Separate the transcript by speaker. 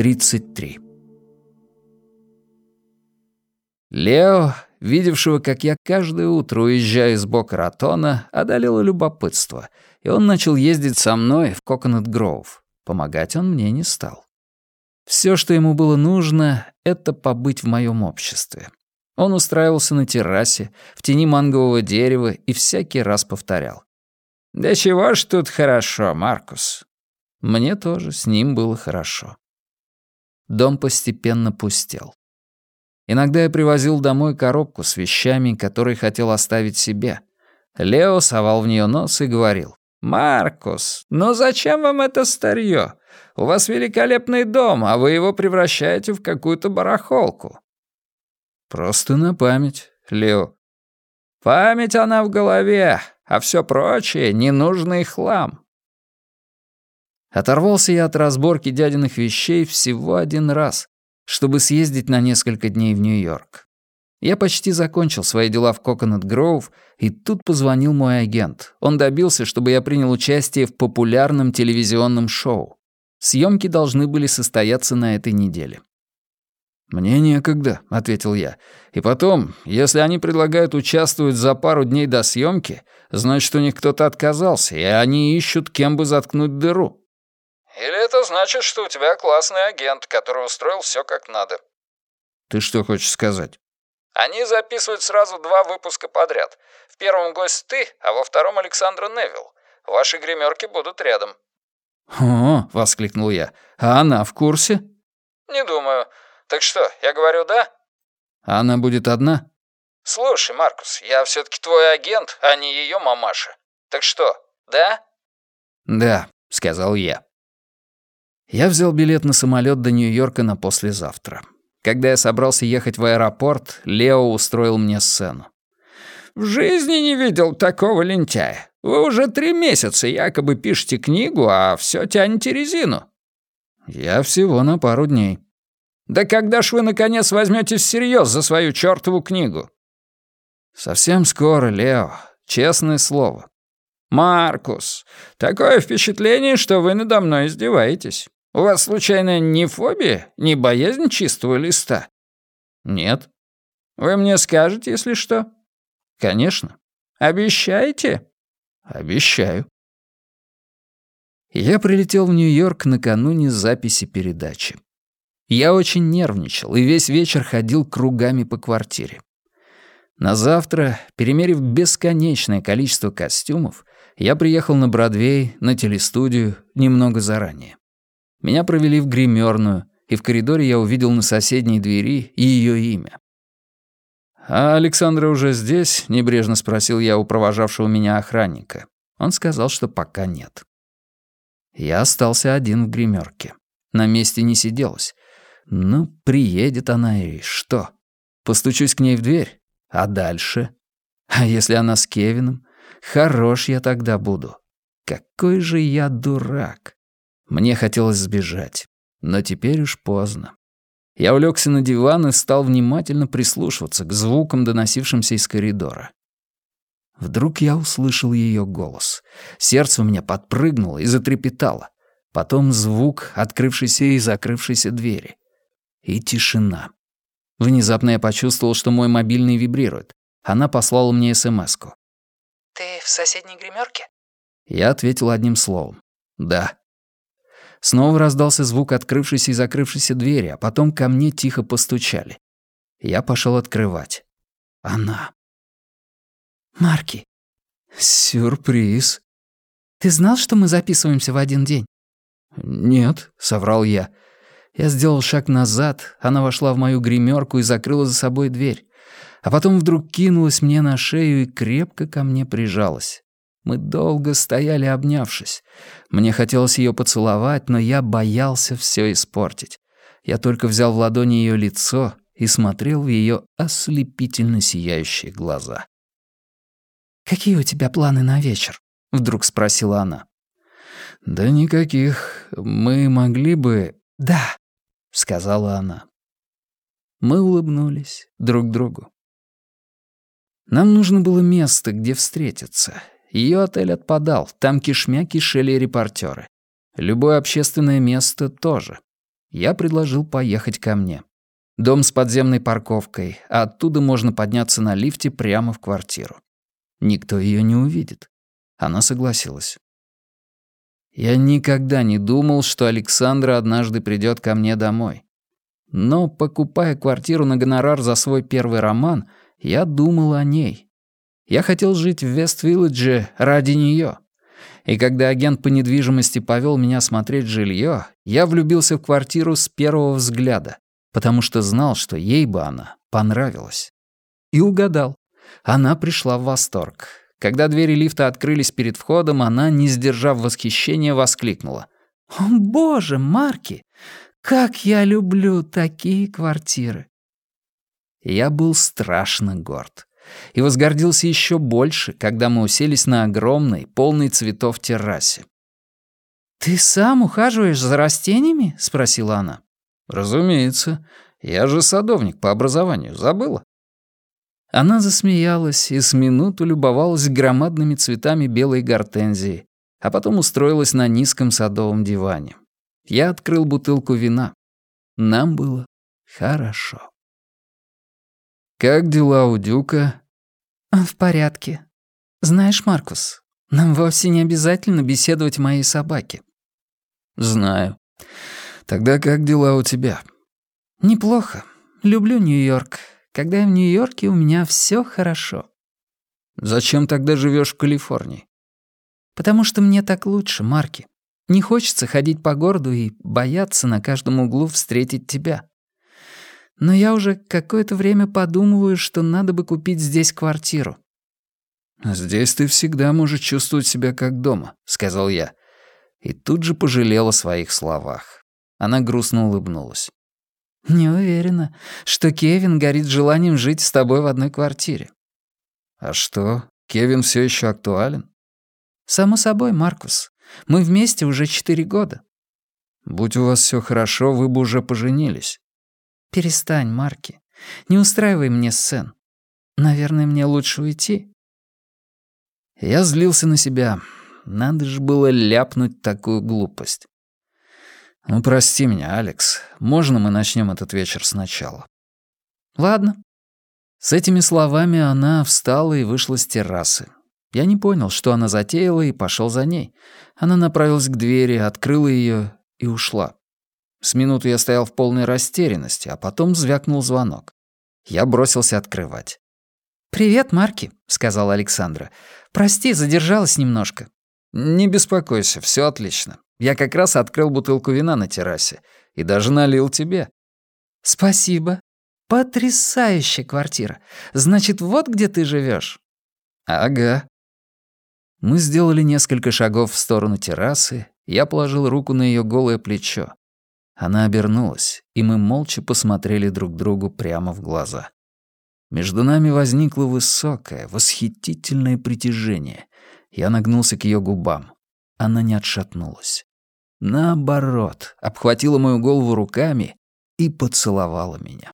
Speaker 1: 33. Лео, видевшего, как я каждое утро уезжаю из бока Ратона, одолело любопытство, и он начал ездить со мной в Коконат Гроув. Помогать он мне не стал. Все, что ему было нужно, — это побыть в моем обществе. Он устраивался на террасе, в тени мангового дерева и всякий раз повторял. «Да чего ж тут хорошо, Маркус?» Мне тоже с ним было хорошо. Дом постепенно пустел. Иногда я привозил домой коробку с вещами, которые хотел оставить себе. Лео совал в нее нос и говорил. «Маркус, ну зачем вам это старье? У вас великолепный дом, а вы его превращаете в какую-то барахолку». «Просто на память, Лео». «Память она в голове, а все прочее — ненужный хлам». Оторвался я от разборки дядиных вещей всего один раз, чтобы съездить на несколько дней в Нью-Йорк. Я почти закончил свои дела в Коконат Гроув, и тут позвонил мой агент. Он добился, чтобы я принял участие в популярном телевизионном шоу. Съемки должны были состояться на этой неделе. «Мне некогда», — ответил я. «И потом, если они предлагают участвовать за пару дней до съемки, значит, у них кто-то отказался, и они ищут, кем бы заткнуть дыру».
Speaker 2: «Или это значит, что у тебя классный агент, который устроил все как надо».
Speaker 1: «Ты что хочешь сказать?»
Speaker 2: «Они записывают сразу два выпуска подряд. В первом гость ты, а во втором Александра Невилл. Ваши гримерки будут рядом».
Speaker 1: «О!» — воскликнул я. «А она в курсе?»
Speaker 2: «Не думаю. Так что, я говорю «да»?»
Speaker 1: «Она будет одна?»
Speaker 2: «Слушай, Маркус, я все-таки твой агент, а не ее мамаша. Так что, да?»
Speaker 1: «Да», — сказал я. Я взял билет на самолет до Нью-Йорка на послезавтра. Когда я собрался ехать в аэропорт, Лео устроил мне сцену.
Speaker 2: «В жизни не видел такого лентяя. Вы уже три месяца якобы пишете книгу, а все тянете резину».
Speaker 1: «Я всего на пару дней».
Speaker 2: Да когда ж вы, наконец, возьметесь всерьез за свою чертову книгу?»
Speaker 1: «Совсем скоро, Лео. Честное слово».
Speaker 2: «Маркус, такое впечатление, что вы надо мной издеваетесь. У вас, случайно, не фобия, не боязнь чистого листа?»
Speaker 1: «Нет».
Speaker 2: «Вы мне скажете, если что?»
Speaker 1: «Конечно».
Speaker 2: «Обещаете?»
Speaker 1: «Обещаю». Я прилетел в Нью-Йорк накануне записи передачи. Я очень нервничал и весь вечер ходил кругами по квартире. На завтра, перемерив бесконечное количество костюмов, я приехал на Бродвей, на телестудию, немного заранее. Меня провели в гримерную, и в коридоре я увидел на соседней двери ее имя. «А Александра уже здесь?» — небрежно спросил я у провожавшего меня охранника. Он сказал, что пока нет. Я остался один в гримерке. На месте не сиделось. Ну, приедет она и что? Постучусь к ней в дверь? А дальше? А если она с Кевином? Хорош я тогда буду. Какой же я дурак. Мне хотелось сбежать, но теперь уж поздно. Я улегся на диван и стал внимательно прислушиваться к звукам, доносившимся из коридора. Вдруг я услышал ее голос. Сердце у меня подпрыгнуло и затрепетало. Потом звук открывшейся и закрывшейся двери. И тишина. Внезапно я почувствовал, что мой мобильный вибрирует. Она послала мне СМС-ку.
Speaker 3: «Ты в соседней гримерке?
Speaker 1: Я ответил одним словом. «Да». Снова раздался звук открывшейся и закрывшейся двери, а потом ко мне тихо постучали. Я пошел открывать. Она.
Speaker 3: «Марки».
Speaker 1: «Сюрприз».
Speaker 3: «Ты знал, что мы записываемся в один день?»
Speaker 1: «Нет», — соврал я. Я сделал шаг назад, она вошла в мою гримерку и закрыла за собой дверь. А потом вдруг кинулась мне на шею и крепко ко мне прижалась. Мы долго стояли, обнявшись. Мне хотелось ее поцеловать, но я боялся все испортить. Я только взял в ладони ее лицо и смотрел в ее ослепительно сияющие глаза.
Speaker 3: «Какие у тебя планы на вечер?» — вдруг спросила она.
Speaker 1: «Да никаких. Мы могли бы...»
Speaker 3: «Да», — сказала она.
Speaker 1: Мы улыбнулись друг другу. Нам нужно было место, где встретиться. Ее отель отпадал, там кишмя кишели репортеры. Любое общественное место тоже. Я предложил поехать ко мне. Дом с подземной парковкой, а оттуда можно подняться на лифте прямо в квартиру. Никто ее не увидит. Она согласилась. Я никогда не думал, что Александра однажды придет ко мне домой. Но, покупая квартиру на гонорар за свой первый роман, я думал о ней. Я хотел жить в Вест-Вилледже ради нее. И когда агент по недвижимости повел меня смотреть жилье, я влюбился в квартиру с первого взгляда, потому что знал, что ей бы она понравилась. И угадал. Она пришла в восторг. Когда двери лифта открылись перед входом, она, не сдержав восхищения, воскликнула. «О, боже, Марки! Как я люблю такие квартиры!» Я был страшно горд. И возгордился еще больше, когда мы уселись на огромной, полной цветов террасе. «Ты сам ухаживаешь за растениями?» — спросила она. «Разумеется. Я же садовник по образованию. Забыла?» Она засмеялась и с минуту любовалась громадными цветами белой гортензии, а потом устроилась на низком садовом диване. Я открыл бутылку вина. Нам было хорошо. «Как дела у Дюка?» «В порядке. Знаешь, Маркус, нам вовсе не обязательно беседовать о моей собаке». «Знаю. Тогда как дела у тебя?» «Неплохо. Люблю Нью-Йорк. Когда я в Нью-Йорке, у меня все хорошо». «Зачем тогда живешь в Калифорнии?» «Потому что мне так лучше, Марки. Не хочется ходить по городу и бояться на каждом углу встретить тебя. Но я уже какое-то время подумываю, что надо бы купить здесь квартиру». «Здесь ты всегда можешь чувствовать себя как дома», — сказал я. И тут же пожалел о своих словах. Она грустно улыбнулась. «Не уверена, что Кевин горит желанием жить с тобой в одной квартире». «А что, Кевин все еще актуален?» «Само собой, Маркус. Мы вместе уже четыре года». «Будь у вас все хорошо, вы бы уже поженились». «Перестань, Марки. Не устраивай мне сцен. Наверное, мне лучше уйти». Я злился на себя. Надо же было ляпнуть такую глупость. «Ну, прости меня, Алекс. Можно мы начнем этот вечер сначала?» «Ладно». С этими словами она встала и вышла с террасы. Я не понял, что она затеяла, и пошел за ней. Она направилась к двери, открыла ее и ушла. С минуту я стоял в полной растерянности, а потом звякнул звонок. Я бросился открывать. «Привет, Марки», — сказала Александра. «Прости, задержалась немножко». «Не беспокойся, все отлично. Я как раз открыл бутылку вина на террасе и даже налил тебе». «Спасибо. Потрясающая квартира. Значит, вот где ты живешь. «Ага». Мы сделали несколько шагов в сторону террасы, я положил руку на ее голое плечо. Она обернулась, и мы молча посмотрели друг другу прямо в глаза. Между нами возникло высокое, восхитительное притяжение. Я нагнулся к ее губам. Она не отшатнулась. Наоборот, обхватила мою голову руками и поцеловала меня.